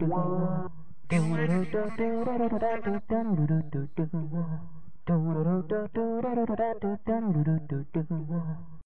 Wow. Do